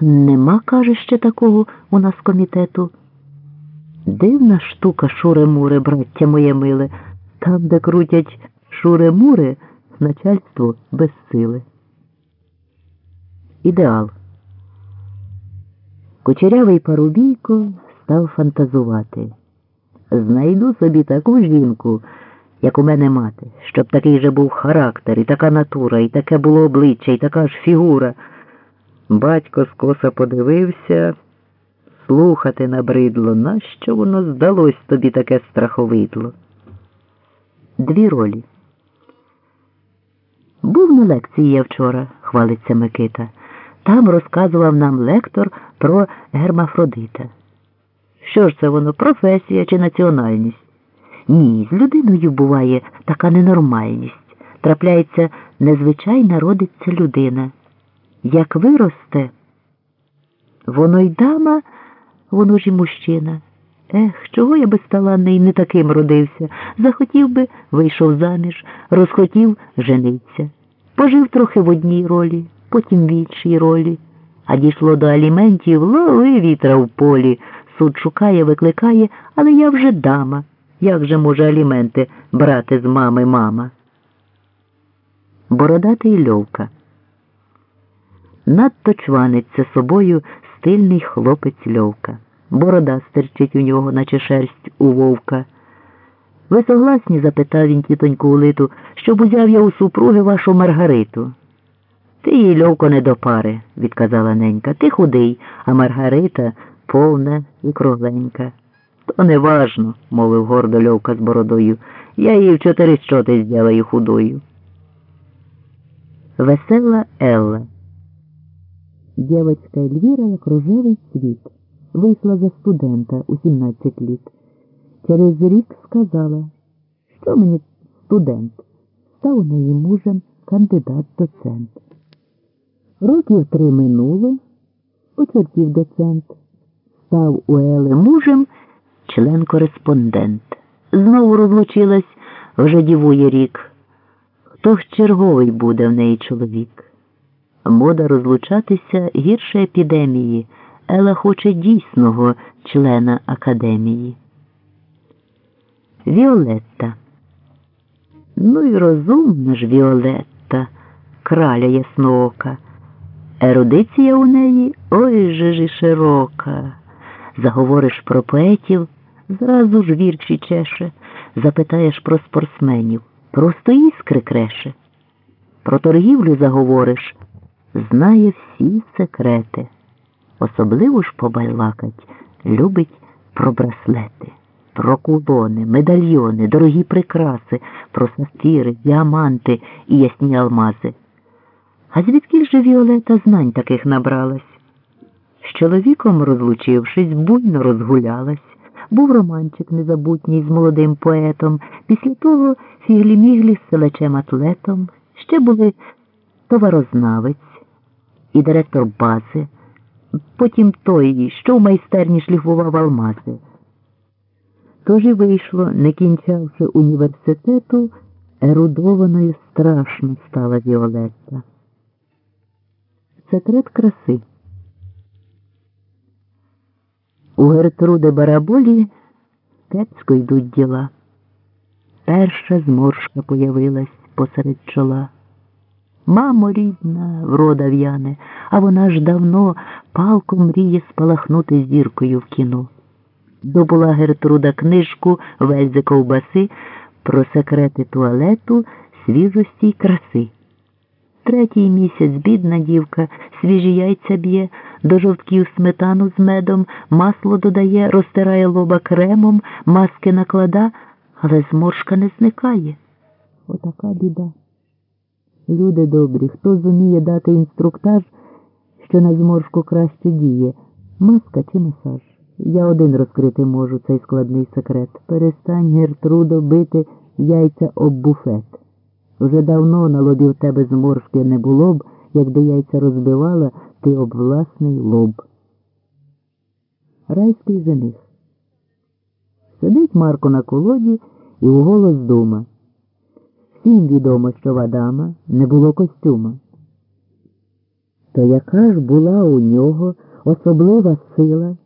Нема, каже, ще такого у нас комітету. Дивна штука шури-мури, браття моє миле. Там, де крутять шури-мури, начальство без сили. Ідеал. Кучерявий парубійко став фантазувати. Знайду собі таку жінку, як у мене мати, щоб такий же був характер, і така натура, і таке було обличчя, і така ж фігура. Батько скоса подивився, слухати набридло, нащо воно здалось тобі таке страховидло? Дві ролі. Був на лекції я вчора, хвалиться Микита. Там розказував нам лектор про гермафродита. Що ж це воно, професія чи національність? Ні, з людиною буває така ненормальність. Трапляється, незвичайна родиться людина. Як виросте, воно й дама, воно ж і мужчина. Ех, чого я безталанний не таким родився? Захотів би, вийшов заміж, розхотів жениться. Пожив трохи в одній ролі, потім в іншій ролі. А дійшло до аліментів, лови вітра в полі. Суд шукає, викликає, але я вже дама. Як же може аліменти брати з мами мама? Бородатий льовка. Надто чваниться собою стильний хлопець льовка. Борода стерчить у нього, наче шерсть у вовка. Ви согласні? запитав він тітоньку Улиту, щоб узяв я у супруги вашу Маргариту. Ти їй льовко не до пари, відказала ненька. Ти худий, а Маргарита повна і кругленька. То не важно, мовив гордо льовка з бородою. Я її в чотири щоти зділаю худою. Весела Елла. Дівочка Ельвіра, як рожевий світ, вийшла за студента у 17 літ. Через рік сказала, що мені студент, став у неї мужем кандидат-доцент. Років три минуло, очертів доцент, став у Ели мужем член-кореспондент. Знову розлучилась, вже дівує рік. Хто ж черговий буде в неї чоловік? Мода розлучатися гірше епідемії, Ела хоче дійсного члена академії. Віолетта. Ну й розумна ж Віолетта, краля ясноока. Ерудиція у неї ой же ж і широка. Заговориш про поетів, зразу ж вірші чеше, запитаєш про спортсменів, просто іскри креше. Про торгівлю заговориш, знає всі секрети. Особливо ж побайлакать любить про браслети, про кулони, медальйони, дорогі прикраси, про сафіри, діаманти і ясні алмази. А звідки же Віолета знань таких набралась? З чоловіком, розлучившись, буйно розгулялась. Був романчик незабутній з молодим поетом, після того фіглі-міглі з селечем атлетом, ще були товарознавець і директор бази, потім той, що в майстерні шліфував алмази. Тож і вийшло, не кінчавши університету, ерудованою страшно стала Віолетта. Секрет краси. У Гертруди Бараболі кепсько йдуть діла. Перша зморшка появилась посеред чола. Мамо рідна, врода в'яне, а вона ж давно палко мріє спалахнути зіркою в кіно. Добула Гертруда книжку Вельзи ковбаси про секрети туалету, свіжості й краси. Третій місяць бідна дівка, свіжі яйця б'є, до жовтків сметану з медом, масло додає, розтирає лоба кремом, маски наклада, але зморшка не зникає. Отака біда. Люди добрі, хто зуміє дати інструктаж, що на зморшку краще діє, маска чи масаж. Я один розкрити можу цей складний секрет. Перестань, Гертрудо, бити яйця об буфет. Вже давно на лобі в тебе зморшки не було б, якби яйця розбивала ти об власний лоб. Райський жених. Сидить Марко на колоді і вголос дума. Всім відомо, що в Адама не було костюма. То яка ж була у нього особлива сила?